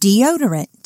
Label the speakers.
Speaker 1: deodorant